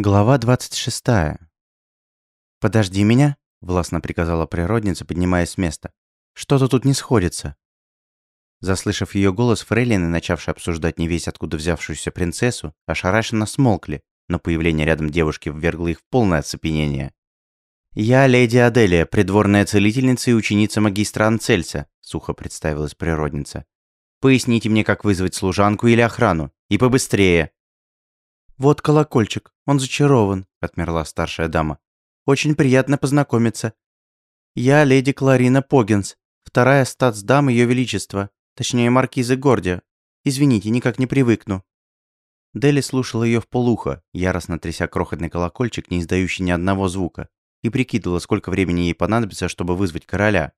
Глава 26. «Подожди меня», — властно приказала природница, поднимаясь с места. «Что-то тут не сходится». Заслышав ее голос, фрейлины, начавшие обсуждать не весь откуда взявшуюся принцессу, ошарашенно смолкли, но появление рядом девушки ввергло их в полное оцепенение. «Я леди Аделия, придворная целительница и ученица магистра Анцельса», — сухо представилась природница. «Поясните мне, как вызвать служанку или охрану. И побыстрее». «Вот колокольчик, он зачарован», — отмерла старшая дама. «Очень приятно познакомиться. Я леди Кларина Погинс, вторая статсдама Ее Величества, точнее маркиза Гордия. Извините, никак не привыкну». Дели слушала ее в полухо, яростно тряся крохотный колокольчик, не издающий ни одного звука, и прикидывала, сколько времени ей понадобится, чтобы вызвать короля.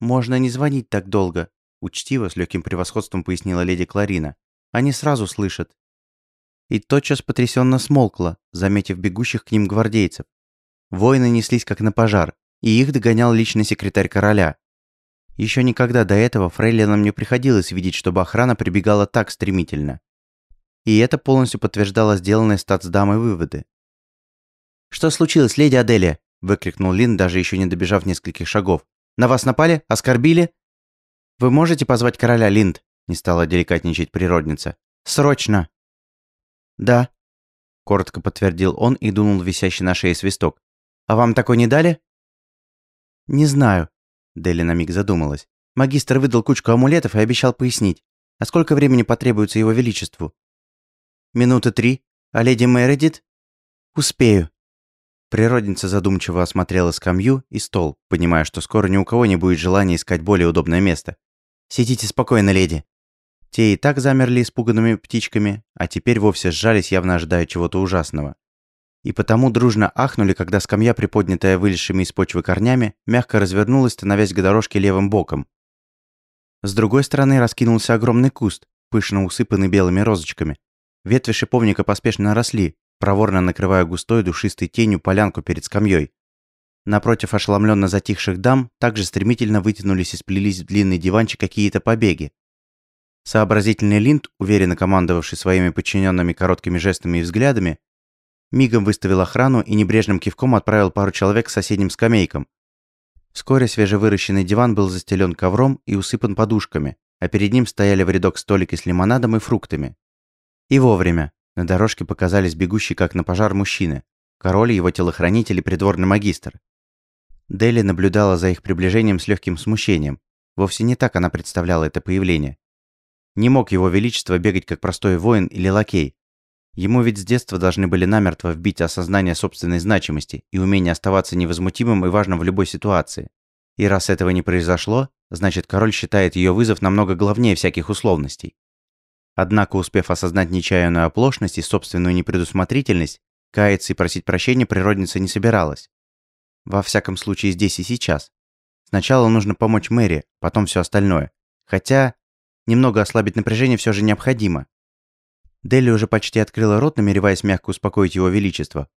«Можно не звонить так долго», — учтиво, с легким превосходством пояснила леди Кларина. «Они сразу слышат и тотчас потрясенно смолкла, заметив бегущих к ним гвардейцев. Воины неслись как на пожар, и их догонял личный секретарь короля. Еще никогда до этого фрейлинам не приходилось видеть, чтобы охрана прибегала так стремительно. И это полностью подтверждало сделанные статсдамой выводы. «Что случилось, леди Аделия?» – выкрикнул Лин, даже еще не добежав нескольких шагов. «На вас напали? Оскорбили?» «Вы можете позвать короля, Линд?» – не стала деликатничать природница. «Срочно!» «Да», — коротко подтвердил он и дунул висящий на шее свисток. «А вам такой не дали?» «Не знаю», — Дели на миг задумалась. «Магистр выдал кучку амулетов и обещал пояснить. А сколько времени потребуется его величеству?» «Минуты три. А леди Мередит?» «Успею». Природница задумчиво осмотрела скамью и стол, понимая, что скоро ни у кого не будет желания искать более удобное место. «Сидите спокойно, леди», те и так замерли испуганными птичками, а теперь вовсе сжались, явно ожидая чего-то ужасного. И потому дружно ахнули, когда скамья, приподнятая вылезшими из почвы корнями, мягко развернулась, становясь к дорожке левым боком. С другой стороны раскинулся огромный куст, пышно усыпанный белыми розочками. Ветви шиповника поспешно росли, проворно накрывая густой душистой тенью полянку перед скамьей. Напротив ошеломленно затихших дам также стремительно вытянулись и сплелись в длинный диванчик какие-то побеги, Сообразительный Линд, уверенно командовавший своими подчиненными короткими жестами и взглядами, мигом выставил охрану и небрежным кивком отправил пару человек к соседним скамейкам. Вскоре свежевыращенный диван был застелен ковром и усыпан подушками, а перед ним стояли в рядок столики с лимонадом и фруктами. И вовремя на дорожке показались бегущие как на пожар мужчины, король, его телохранитель и придворный магистр. Дели наблюдала за их приближением с легким смущением. Вовсе не так она представляла это появление. Не мог его величество бегать как простой воин или лакей. Ему ведь с детства должны были намертво вбить осознание собственной значимости и умение оставаться невозмутимым и важным в любой ситуации. И раз этого не произошло, значит король считает ее вызов намного главнее всяких условностей. Однако, успев осознать нечаянную оплошность и собственную непредусмотрительность, каяться и просить прощения природница не собиралась. Во всяком случае здесь и сейчас. Сначала нужно помочь Мэри, потом все остальное. Хотя, Немного ослабить напряжение все же необходимо. Дели уже почти открыла рот, намереваясь мягко успокоить его величество,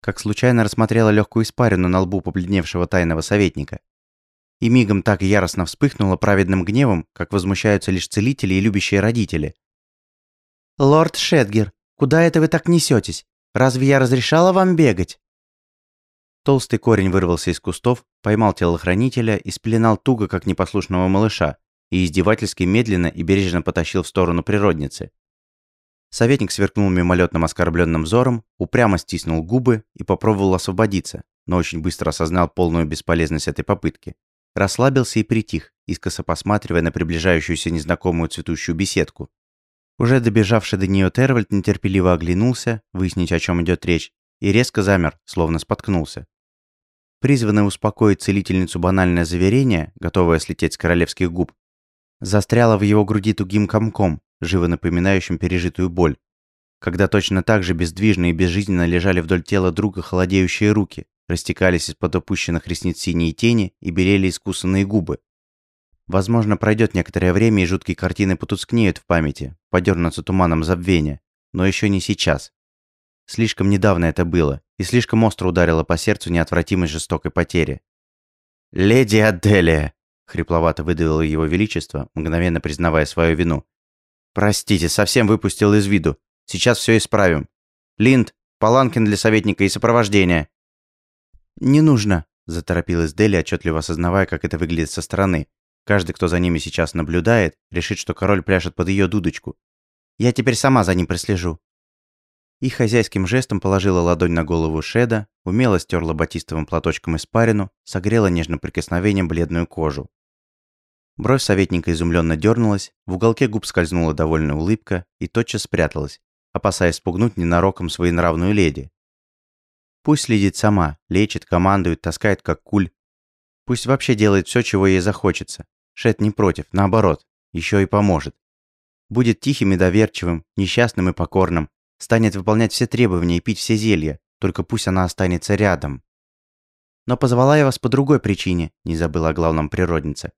как случайно рассмотрела легкую испарину на лбу побледневшего тайного советника. И мигом так яростно вспыхнула праведным гневом, как возмущаются лишь целители и любящие родители. «Лорд Шедгер, куда это вы так несетесь? Разве я разрешала вам бегать?» Толстый корень вырвался из кустов, поймал телохранителя и спеленал туго, как непослушного малыша, и издевательски медленно и бережно потащил в сторону природницы. Советник сверкнул мимолетным оскорбленным взором, упрямо стиснул губы и попробовал освободиться, но очень быстро осознал полную бесполезность этой попытки. Расслабился и притих, искоса посматривая на приближающуюся незнакомую цветущую беседку. Уже добежавший до нее Тервальд нетерпеливо оглянулся, выяснить, о чем идет речь, и резко замер, словно споткнулся. Призванное успокоить целительницу банальное заверение, готовое слететь с королевских губ, застряла в его груди тугим комком, живо напоминающим пережитую боль. Когда точно так же бездвижно и безжизненно лежали вдоль тела друга холодеющие руки, растекались из-под опущенных ресниц синие тени и белели искусанные губы. Возможно, пройдет некоторое время и жуткие картины потускнеют в памяти, подернутся туманом забвения, но еще не сейчас. Слишком недавно это было, и слишком остро ударило по сердцу неотвратимой жестокой потери. «Леди Аделия!» Хрипловато выдавило его величество, мгновенно признавая свою вину. «Простите, совсем выпустил из виду. Сейчас все исправим. Линд, Паланкин для советника и сопровождения». «Не нужно», – заторопилась Дели, отчетливо осознавая, как это выглядит со стороны. Каждый, кто за ними сейчас наблюдает, решит, что король пляшет под ее дудочку. «Я теперь сама за ним прослежу». И хозяйским жестом положила ладонь на голову Шеда, умело стерла батистовым платочком испарину, согрела нежным прикосновением бледную кожу. Бровь советника изумленно дернулась, в уголке губ скользнула довольная улыбка и тотчас спряталась, опасаясь спугнуть ненароком своенравную леди. Пусть следит сама, лечит, командует, таскает как куль. Пусть вообще делает все, чего ей захочется. Шет не против, наоборот, еще и поможет. Будет тихим и доверчивым, несчастным и покорным, станет выполнять все требования и пить все зелья, только пусть она останется рядом. Но позвала я вас по другой причине, не забыла о главном природнице.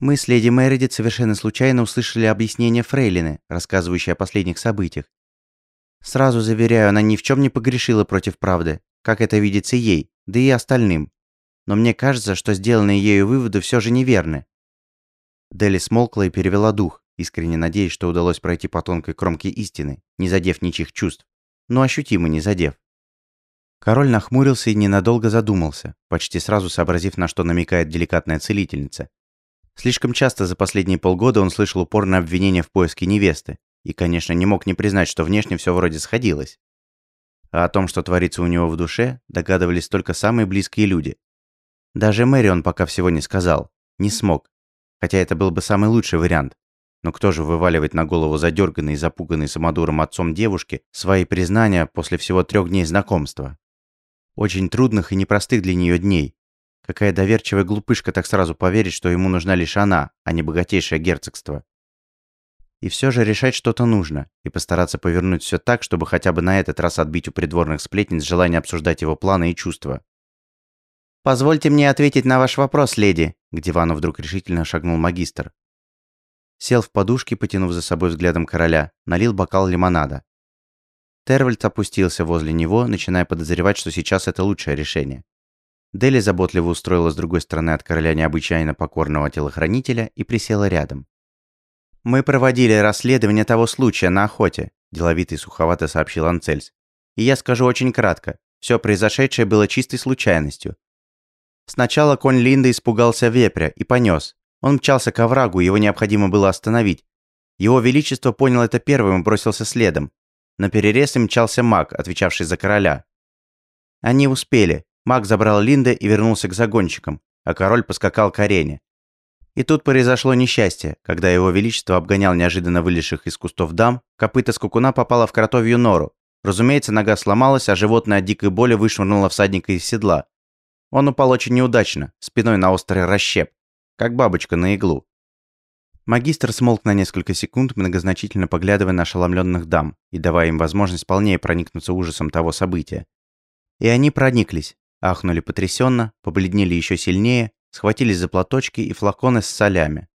Мы с леди Мередит совершенно случайно услышали объяснение Фрейлины, рассказывающее о последних событиях. Сразу заверяю, она ни в чем не погрешила против правды, как это видится ей, да и остальным. Но мне кажется, что сделанные ею выводы все же неверны. Дели смолкла и перевела дух, искренне надеясь, что удалось пройти по тонкой кромке истины, не задев ничьих чувств, но ощутимо не задев. Король нахмурился и ненадолго задумался, почти сразу сообразив, на что намекает деликатная целительница. Слишком часто за последние полгода он слышал упорное обвинение в поиске невесты, и, конечно, не мог не признать, что внешне все вроде сходилось. А о том, что творится у него в душе, догадывались только самые близкие люди. Даже Мэри он пока всего не сказал, не смог, хотя это был бы самый лучший вариант. Но кто же вываливает на голову задерганный и запуганный самодуром отцом девушки свои признания после всего трех дней знакомства? Очень трудных и непростых для нее дней, Какая доверчивая глупышка так сразу поверит, что ему нужна лишь она, а не богатейшее герцогство. И все же решать что-то нужно, и постараться повернуть все так, чтобы хотя бы на этот раз отбить у придворных сплетниц желание обсуждать его планы и чувства. «Позвольте мне ответить на ваш вопрос, леди», — к дивану вдруг решительно шагнул магистр. Сел в подушке, потянув за собой взглядом короля, налил бокал лимонада. Тервальд опустился возле него, начиная подозревать, что сейчас это лучшее решение. Дели заботливо устроила с другой стороны от короля необычайно покорного телохранителя и присела рядом. «Мы проводили расследование того случая на охоте», – деловито и суховато сообщил Анцельс. «И я скажу очень кратко. Все произошедшее было чистой случайностью. Сначала конь Линда испугался вепря и понес. Он мчался к оврагу, его необходимо было остановить. Его Величество понял это первым и бросился следом. На перерез им мчался маг, отвечавший за короля. Они успели, Маг забрал Линда и вернулся к загонщикам, а король поскакал к арене. И тут произошло несчастье, когда его величество обгонял неожиданно вылезших из кустов дам, копыта скукуна попала в кротовью нору. Разумеется, нога сломалась, а животное от дикой боли вышвырнуло всадника из седла. Он упал очень неудачно, спиной на острый расщеп, как бабочка на иглу. Магистр смолк на несколько секунд, многозначительно поглядывая на ошеломленных дам и давая им возможность полнее проникнуться ужасом того события. И они прониклись, Ахнули потрясенно, побледнели еще сильнее, схватились за платочки и флаконы с солями.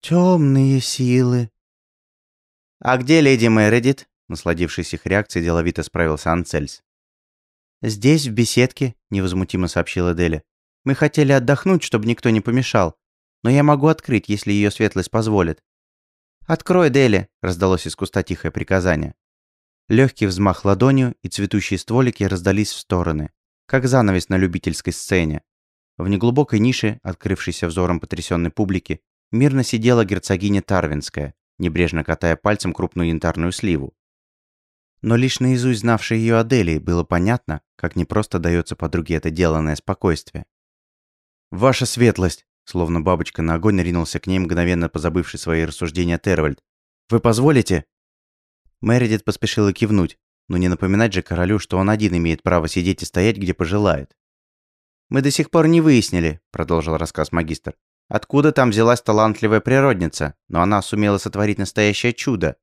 «Темные силы». «А где леди Мередит?» Насладившись их реакцией, деловито справился Анцельс. «Здесь, в беседке», — невозмутимо сообщила Деля. «Мы хотели отдохнуть, чтобы никто не помешал. Но я могу открыть, если ее светлость позволит». «Открой, Дели», — раздалось из куста тихое приказание. Легкий взмах ладонью, и цветущие стволики раздались в стороны как занавес на любительской сцене. В неглубокой нише, открывшейся взором потрясенной публики, мирно сидела герцогиня Тарвинская, небрежно катая пальцем крупную янтарную сливу. Но лишь наизусть знавшей ее Аделии было понятно, как непросто дается подруге это деланное спокойствие. «Ваша светлость!» Словно бабочка на огонь ринулся к ней, мгновенно позабывший свои рассуждения Тервальд. «Вы позволите?» Мередит поспешила кивнуть, но не напоминать же королю, что он один имеет право сидеть и стоять, где пожелает. «Мы до сих пор не выяснили», — продолжил рассказ магистр, «откуда там взялась талантливая природница, но она сумела сотворить настоящее чудо.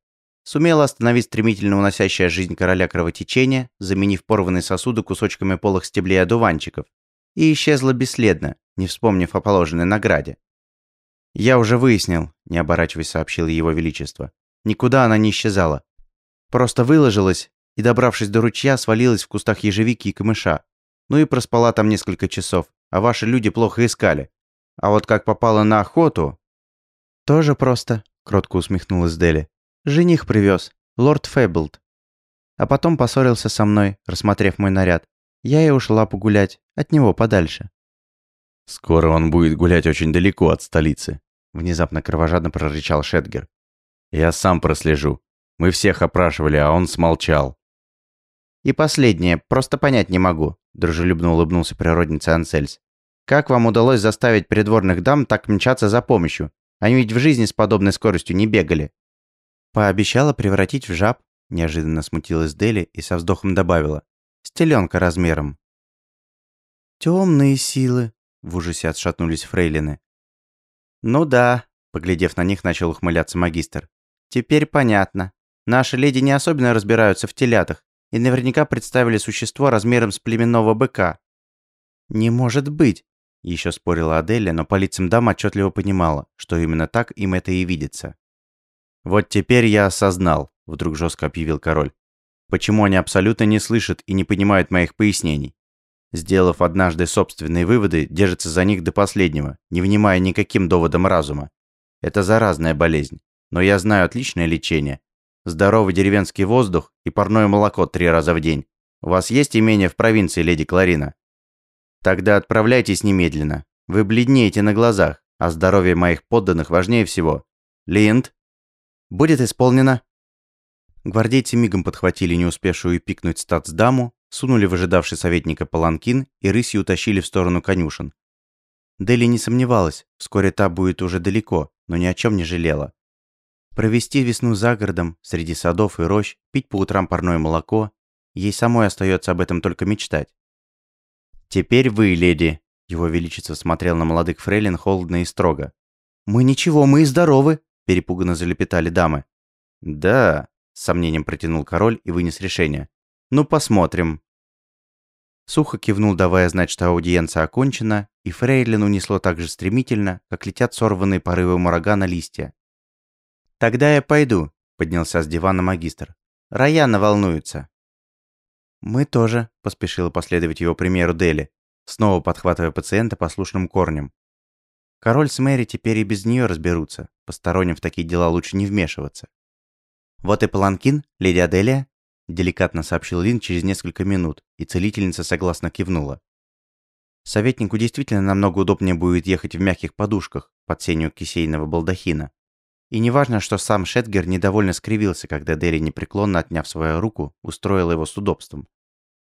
Сумела остановить стремительно уносящее жизнь короля кровотечение, заменив порванные сосуды кусочками полых стеблей одуванчиков, и исчезла бесследно, не вспомнив о положенной награде. «Я уже выяснил», — не оборачиваясь, сообщил его величество. «Никуда она не исчезала. Просто выложилась и, добравшись до ручья, свалилась в кустах ежевики и камыша. Ну и проспала там несколько часов, а ваши люди плохо искали. А вот как попала на охоту... Тоже просто, кротко усмехнулась Дели. Жених привез, лорд Фэблд. А потом поссорился со мной, рассмотрев мой наряд. Я и ушла погулять, от него подальше. «Скоро он будет гулять очень далеко от столицы», — внезапно кровожадно прорычал Шетгер. «Я сам прослежу. Мы всех опрашивали, а он смолчал». «И последнее, просто понять не могу», — дружелюбно улыбнулся природница Ансельс. «Как вам удалось заставить придворных дам так мчаться за помощью? Они ведь в жизни с подобной скоростью не бегали». Пообещала превратить в жаб, неожиданно смутилась Дели и со вздохом добавила. Стеленка размером. Темные силы, в ужасе отшатнулись фрейлины. Ну да, поглядев на них, начал ухмыляться магистр. Теперь понятно. Наши леди не особенно разбираются в телятах и наверняка представили существо размером с племенного быка. Не может быть, еще спорила Аделия, но по лицам дам отчетливо понимала, что именно так им это и видится. «Вот теперь я осознал», — вдруг жестко объявил король, «почему они абсолютно не слышат и не понимают моих пояснений. Сделав однажды собственные выводы, держатся за них до последнего, не внимая никаким доводам разума. Это заразная болезнь, но я знаю отличное лечение. Здоровый деревенский воздух и парное молоко три раза в день. У вас есть имение в провинции, леди Кларина?» Тогда отправляйтесь немедленно. Вы бледнеете на глазах, а здоровье моих подданных важнее всего. Линд, будет исполнено. Гвардейцы мигом подхватили не успевшую пикнуть статсдаму, сунули в ожидавший советника паланкин и рысью утащили в сторону конюшен. Дели не сомневалась, вскоре та будет уже далеко, но ни о чем не жалела. Провести весну за городом, среди садов и рощ, пить по утрам парное молоко, ей самой остается об этом только мечтать. «Теперь вы, леди!» Его Величество смотрел на молодых фрейлин холодно и строго. «Мы ничего, мы и здоровы!» Перепуганно залепетали дамы. «Да», — с сомнением протянул король и вынес решение. «Ну, посмотрим». Сухо кивнул, давая знать, что аудиенция окончена, и Фрейлин унесло так же стремительно, как летят сорванные порывы урагана листья. «Тогда я пойду», — поднялся с дивана магистр. «Раяна волнуется». «Мы тоже», – поспешила последовать его примеру Дели, снова подхватывая пациента послушным корнем. Король с Мэри теперь и без нее разберутся, посторонним в такие дела лучше не вмешиваться. «Вот и паланкин, леди Аделия», – деликатно сообщил Лин через несколько минут, и целительница согласно кивнула. Советнику действительно намного удобнее будет ехать в мягких подушках под сенью кисейного балдахина. И неважно, что сам Шетгер недовольно скривился, когда Дерри, непреклонно отняв свою руку, устроила его с удобством.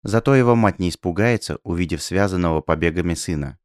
Зато его мать не испугается, увидев связанного побегами сына.